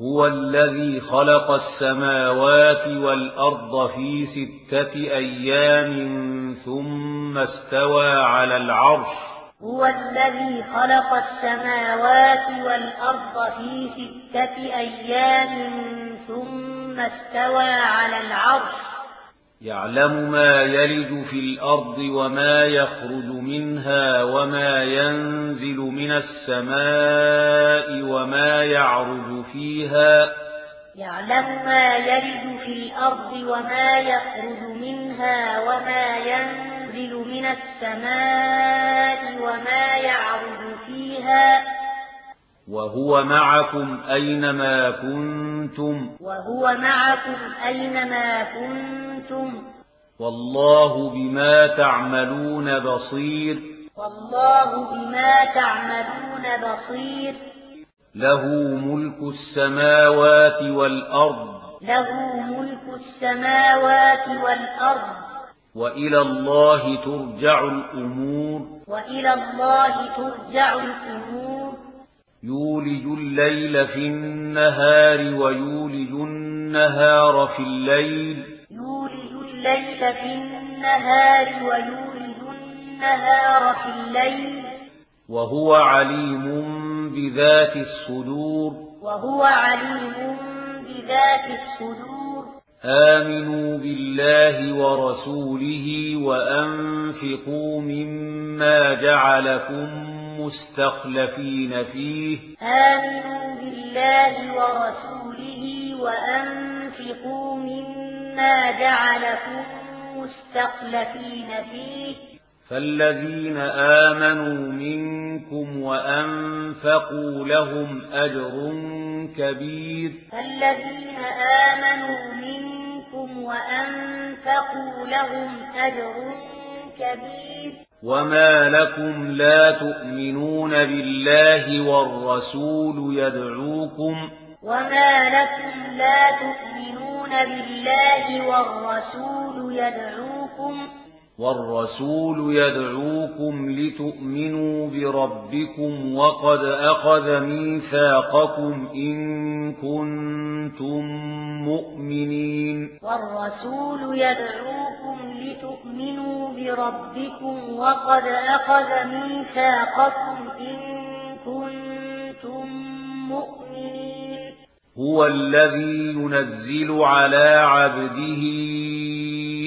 هو الذي خلق السماوات والأرض في ستة أيام ثم استوى على العرش. هو الذي خلق السماوات والأرض في ستة أيام ثم استوى على العرش. يعلم ما يلد في الأرض وما يخرج منها وما ينزل من السماء يعرج فيها. يعلم ما يرد في الأرض وما يخرج منها وما ينزل من السماء وما يعرج فيها. وهو معكم أينما كنتم. وهو معكم أينما كنتم. والله بما تعملون بصير. والله بما تعملون بصير. له ملك السماوات والأرض له ملك السماوات والأرض وإلى الله ترجع الأمور وإلى الله ترجع الأمور يولج الليل في النهار ويولج النهار في الليل يولج الليل في النهار ويولج النهار في الليل وهو عليم بذات الصدور. وهو عليم بذات الصدور. آمنوا بالله ورسوله وأنفقوا مما جعلكم مستخلفين فيه. آمنوا بالله ورسوله وأنفقوا مما جعلكم مستخلفين فيه. فالذين آمنوا منكم وأنفقوا لهم أجر كبير فالذين آمنوا منكم وأنفقوا لهم أجر كبير وما لكم لا تؤمنون بالله والرسول يدعوكم وما لكم لا تؤمنون بالله والرسول يدعوكم والرسول يدعوكم لتؤمنوا بربكم وقد أخذ ميثاقكم إن كنتم مؤمنين. والرسول يدعوكم لتؤمنوا بربكم وقد أخذ ميثاقكم إن كنتم مؤمنين. هو الذي ينزل على عبده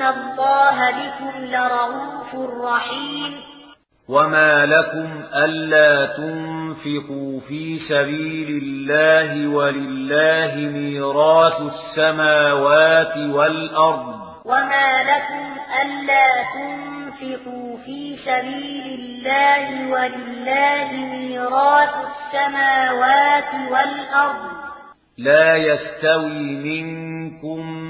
إن الله بكم لَرَءُوفٌ رحيم وما لكم ألا تنفقوا في سبيل الله ولله ميراث السماوات والأرض وما لكم ألا تنفقوا في سبيل الله ولله ميراث السماوات والأرض لا يستوي منكم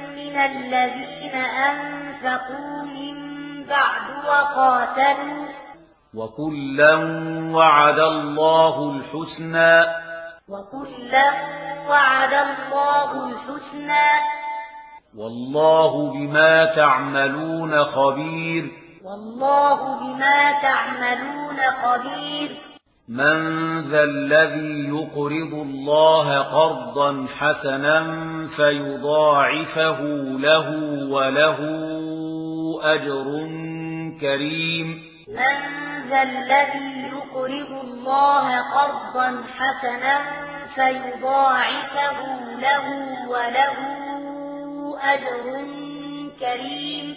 إلا الذين أنفقوا من بعد وقاتلوا وكلا وعد الله الحسنى وكلا وعد الله الحسنى والله بما تعملون خبير والله بما تعملون خبير من ذا الذي يقرض الله قرضا حسنا فيضاعفه له وله أجر كريم. من ذا الذي يقرض الله قرضا حسنا فيضاعفه له وله أجر كريم.